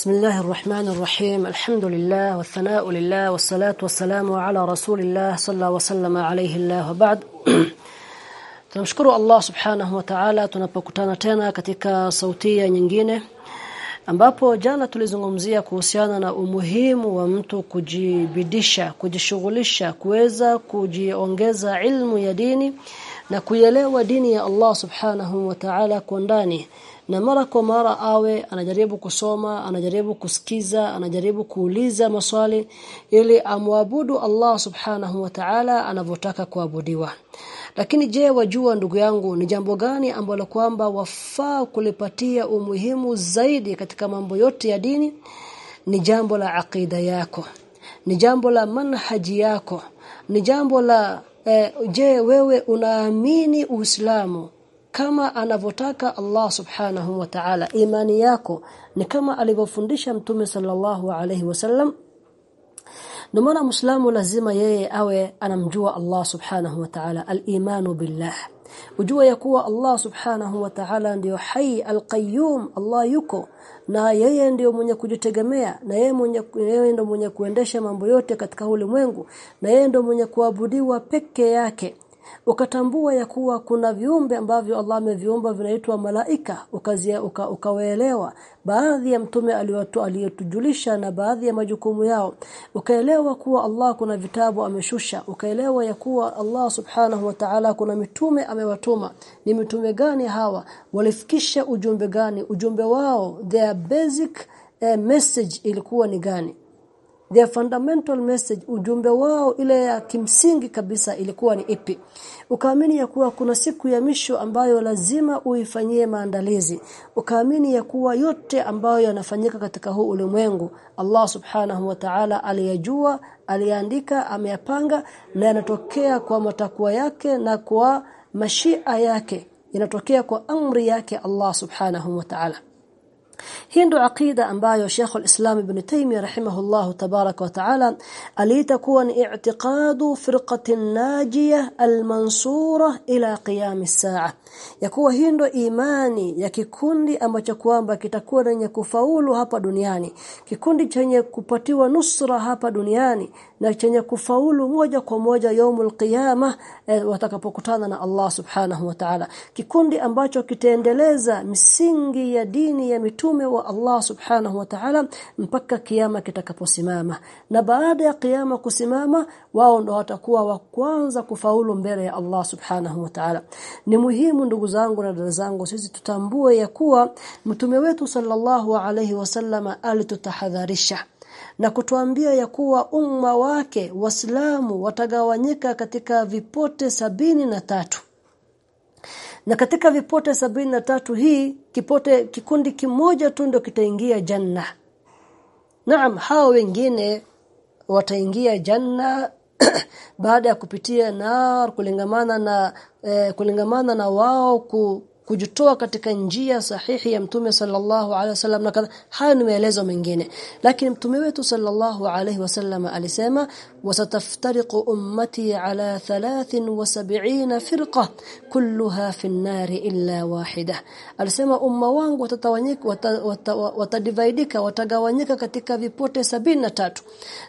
بسم الله الرحمن الرحيم الحمد لله والثناء لله والصلاة والسلام على رسول الله صلى الله وسلم عليه الله وبعد tunamshukuru Allah subhanahu wa ta'ala tunapokutana tena katika sautia nyingine ambapo jana tulizungumzia kuhusiana na umuhimu wa mtu kujibidisha kujishughulisha kuweza kujiongeza ilmu ya dini na kuielewa dini ya Allah subhanahu wa ta'ala kwa ndani. Na mara kwa mara awe anajaribu kusoma anajaribu kusikiza anajaribu kuuliza maswali ili amwabudu Allah subhanahu wa ta'ala anavyotaka kuabudiwa. Lakini je wajua ndugu yangu ni jambo gani ambalo kwamba wafaa kulipatia umuhimu zaidi katika mambo yote ya dini? Ni jambo la aqida yako ni jambo la manhaji yako ni jambo la eh, je wewe unaamini Uislamu kama anavyotaka Allah subhanahu wa ta'ala? Imani yako ni kama alivyofundisha mtume sallallahu alaihi wasallam ndio maana Muislamu lazima yeye awe anamjua Allah subhanahu wa ta'ala al-imanu billah ujua ya kuwa Allah subhanahu wa ta'ala ndio hai al-qayyum Allah yuko. Na yeye ndio mwenye kujitegemea na yeye mwenye yeye ndio mwenye kuendesha mambo yote katika ulimwengu na yeye ndio mwenye kuabudiwa peke yake ukatambua ya kuwa kuna viumbe ambavyo Allah ameviumba vinaitwa malaika ukazia uka, ukawaelewa. Baadhi ya mtume aliyotujulisha na baadhi ya majukumu yao. Ukaelewa kuwa Allah kuna vitabu ameshusha. Ukaelewa ya kuwa Allah subhanahu wa ta'ala kuna mitume amewatuma. Ni mitume gani hawa? Walifikisha ujumbe gani? Ujumbe wao their basic uh, message ilikuwa ni gani their fundamental message ujumbe wao ile ya kimsingi kabisa ilikuwa ni ipi? Ukaamini ya kuwa kuna siku ya misho ambayo lazima uifanyie maandalizi. Ukaamini ya kuwa yote ambayo yanafanyika katika huu ulimwengu Allah subhanahu wa ta'ala aliyajua aliandika ameyapanga na yanatokea kwa matakwa yake na kwa mashia yake. Yanatokea kwa amri yake Allah subhanahu wa ta'ala hii ndio aqida ambayo Sheikh al-Islam Ibn Taymiyyah rahimahullah tabarak wa taala aliita kuwa ni i'tiqadu firqatin najiyah al-mansura ila qiyam as-sa'a ya hii ndio imani ya kikundi ambacho kwamba kitakuwa lenye kufaulu hapa duniani kikundi chenye kupatiwa nusra hapa duniani na chenye kufaulu moja kwa moja yaumul qiyama eh, watakapokutana na Allah subhanahu wa ta'ala. Kikundi ambacho kitaendeleza misingi ya dini ya mitume wa Allah subhanahu wa ta'ala mpaka kiyama kitakaposimama. Na baada ya kiyama kusimama wao ndo watakuwa wa kwanza kufaulu mbele ya Allah subhanahu wa ta'ala. Ni muhimu ndugu zangu na dada zangu sisi tutambue ya kuwa mtume wetu sallallahu alayhi wasallama alitutahadharisha na kutuambia ya kuwa umma wake waislamu watagawanyika katika vipote sabini na tatu. Na katika vipote sabini na tatu hii kipote kikundi kimoja tu ndio kitaingia janna. Naam hao wengine wataingia janna baada ya kupitia nar kulingamana na eh, kulingamana na wao kujitoa katika njia sahihi ya mtume sallallahu alaihi wasallam na hayo ni maelezo mengine. Lakini mtume wetu sallallahu alaihi wasallam alisema wasataftariqu ummati ala 73 firqa kulluha fi an-nar illa wahida. Alisema umma wangu watatawanyika watadividika watagawanyika katika vipote tatu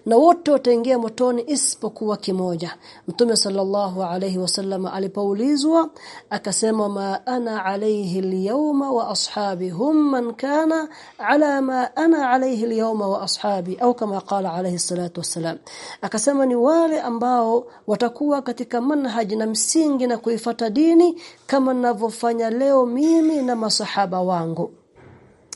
na wote wataingia motoni isipokuwa kimoja. Mtume sallallahu alaihi wasallam alipoulizwa akasema ma ana عليه اليوم واصحابي هم من كان على ما انا عليه اليوم واصحابي au kama qala alayhi salatu wassalam akasema ni wale ambao watakuwa katika manhaji na msingi na kuifata dini kama ninavyofanya leo mimi na masahaba wangu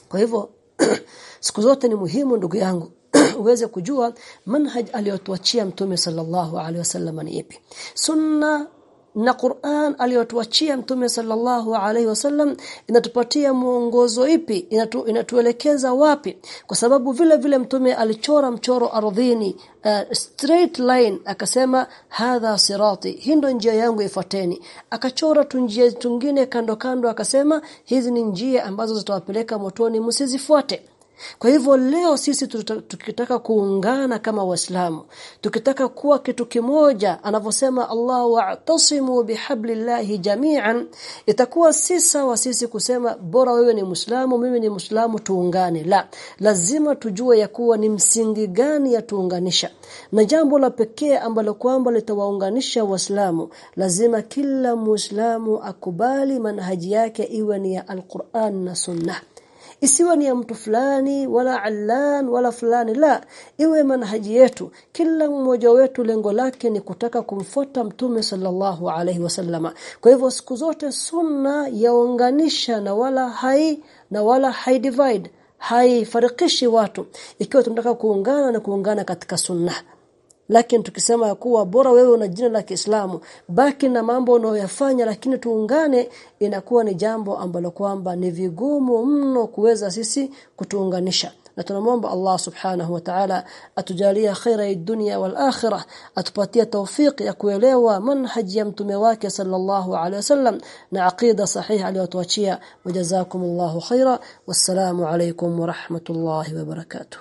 kwa hivyo siku zote ni muhimu ndugu yangu uweze kujua manhaj aliyotuachia mtume sallallahu alaihi wasallam ni ipi sunna na Qur'an aliyotuachia mtume sallallahu alaihi wasallam inatupatia muongozo ipi? Inatu, inatuelekeza wapi? Kwa sababu vile vile mtume alichora mchoro ardhini uh, straight line akasema hadha sirati hii ndio njia yangu ifuateni. Akachora tu njia tungine kando kando akasema hizi ni njia ambazo zitawapeleka motoni msizifuate kwa hivyo leo sisi tukitaka kuungana kama waislamu tukitaka kuwa kitu kimoja anavyosema Allah wa'tasimu bihablillahi jami'an itakuwa si sawa sisi kusema bora wewe ni muislamu mimi ni muislamu tuungane. La lazima tujue ya kuwa ni msingi gani ya tuunganisha. Na jambo la pekee ambalo kwamba litawaunganisha waislamu lazima kila muislamu akubali manhaji yake iwe ni ya alquran na sunnah isiwe ni ya mtu fulani wala allan wala fulani. La iwe manhaji yetu. Kila mmoja wetu lengo lake ni kutaka kumfuata mtume sallallahu alaihi wasallama kwa hivyo siku zote sunna yaunganisha na wala hai na wala hai divide haifarikishi watu. Ikiwa tunataka kuungana na kuungana katika sunna lakini tukisema kuwa bora wewe una jina la Kiislamu baki na mambo unayoyafanya lakini tuungane inakuwa ni jambo ambalo kwamba ni vigumu mno kuweza sisi kutuunganisha. Na tunamwomba Allah subhanahu wa ta'ala atujalia khaira dunia wal akhirah atupatie tawfik ya kuelewa manhaji ya mtume wake sallallahu alaihi wasallam na aqida sahihi aliyotuachia. Wajazakumullahu khaira. Wassalamu alaykum wa rahmatullahi wa barakatuh